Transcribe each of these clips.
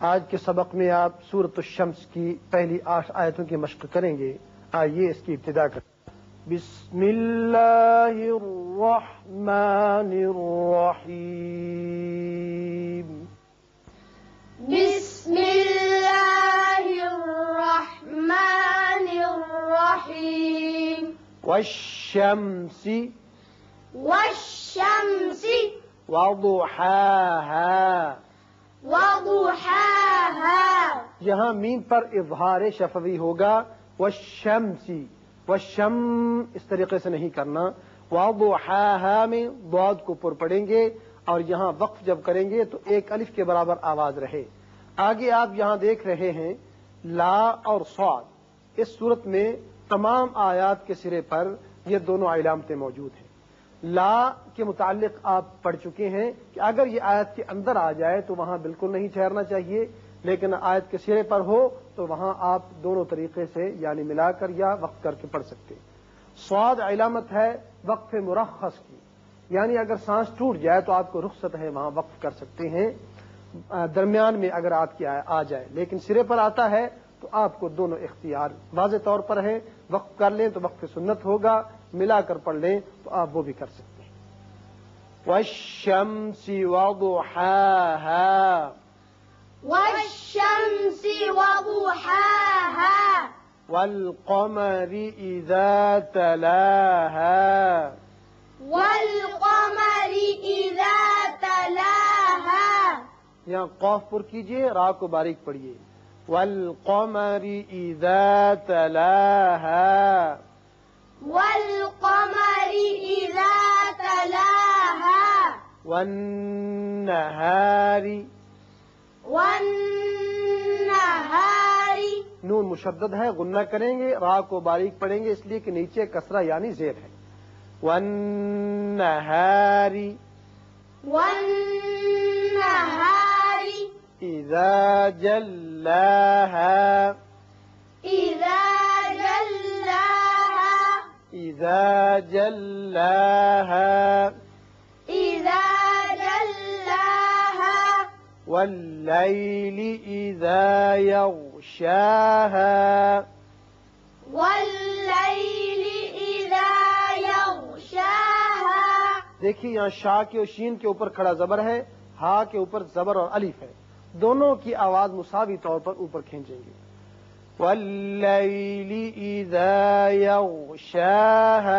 آج کے سبق میں آپ سورت الشمس کی پہلی آٹھ آیتوں کی مشق کریں گے۔ آئیے اس کی ابتدا کریں۔ بسم اللہ الرحمن الرحیم۔ بسم الله الرحمن الرحيم والشمس والشمس وضحاها۔ یہاں میم پر اظہار شفوی ہوگا والشمسی والشم، اس طریقے سے نہیں کرنا۔ وضحاها میں بعد کو پر پڑیں گے اور یہاں وقف جب کریں گے تو ایک الف کے برابر آواز رہے۔ آگے آپ یہاں دیکھ رہے ہیں، لا اور سعد اس صورت میں تمام آیات کے سرے پر یہ دونوں علامتیں موجود ہیں۔ لا کے متعلق آپ پڑھ چکے ہیں کہ اگر یہ آیت کے اندر آ جائے تو وہاں بالکل نہیں ٹھہرنا چاہیے۔ لیکن آیت کے سرے پر ہو تو وہاں آپ دونوں طریقے سے یعنی ملا کر یا وقف کر کے پڑھ سکتے ہیں۔ سواد علامت ہے وقف مرخص کی۔ یعنی اگر سانس ٹوٹ جائے تو آپ کو رخصت ہے وہاں وقف کر سکتے ہیں۔ درمیان میں اگر آپ کی آ جائے۔ لیکن سرے پر آتا ہے تو آپ کو دونوں اختیار واضح طور پر ہے وقف کر لیں تو وقف سنت ہوگا۔ ملا کر پڑھ لیں تو آپ وہ بھی کر سکتے ہیں۔ والشمس وضحاها. والقمر إذا تلاها. والقمر إذا تلاها. یہاں قوف پر کیجیے را کو باریک پڑھیے والقمر اذا تلاها. والقمر إذا تلاها. والنهار نون مشدد ہے غنہ کریں گے را کو باریک پڑھیں گے اس لیے کہ نیچے کسرہ یعنی زیر ہے۔ والنهار. والنهار. اذا جلاها. إذا جلاها. اذا جلاها. والليل اذا يغشاها. والليل إذا يغشاها. دیکھیے یہاں شاہ کے اور شین کے اوپر کھڑا زبر ہے ہا کے اوپر زبر اور الف ہے۔ دونوں کی آواز مساوی طور پر اوپر کھینچیں گے۔ واللیل اذا یغشاها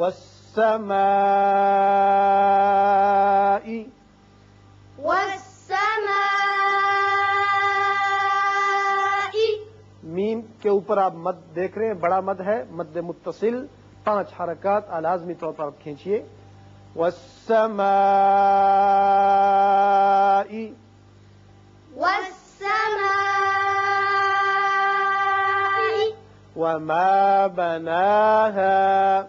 والسماء. والسماء. میم کے اوپر آپ مد دیکھ رہے ہیں بڑا مد ہے مد متصل پانچ حرکات لازمی طور پر آپ کھینچیے۔ والسماء. والسماء. وما بناها.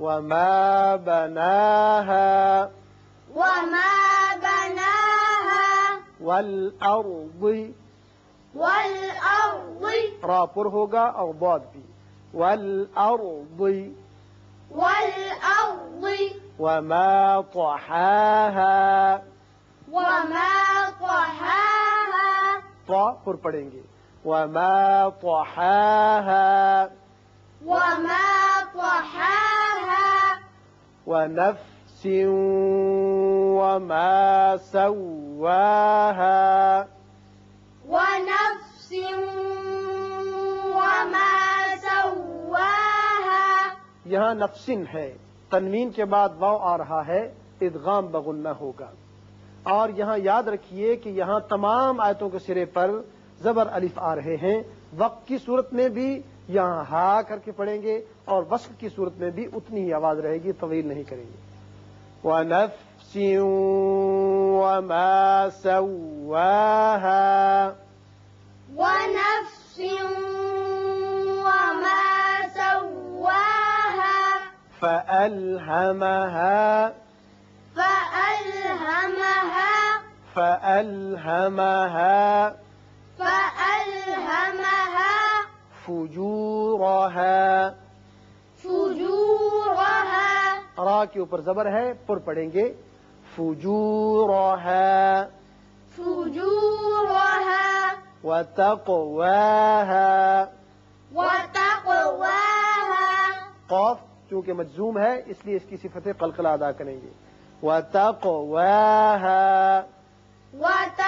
وما بناها وما بناها والأرض والأرض را پر ہوگا اور بعد بھی۔ والأرض والأرض وما طحاها وما طحاها طا پر پڑیں گے۔ وما طحاها وما طحاها ونفس وما سواها. ونفس وما سواها. یہاں نفسن ہے تنوین کے بعد واو آ رہا ہے ادغام بغنہ ہوگا. اور یہاں یاد رکھیے کہ یہاں تمام آیتوں کے سرے پر زبر الف آ رہے ہیں۔ وقت کی صورت میں بھی یہاں ہا کر کے پڑھیں گے اور وصف کی صورت میں بھی اتنی ہی آواز رہے گی طویل نہیں کریں گے۔ وَنَفْسٍ وَمَا سَوَّاهَا۔ ونفس وما سواها۔ فألهمها۔ فألهمها۔ فألهمها۔ فجورها. فجورها. را کے اوپر زبر ہے پر پڑھیں گے. فجورها. فجورها. وتقواها. وتقواها. قاف چونکہ مجزوم ہے اس لیے اس کی صفت قلقلہ ادا کریں گے. وتقواها. وتقواها.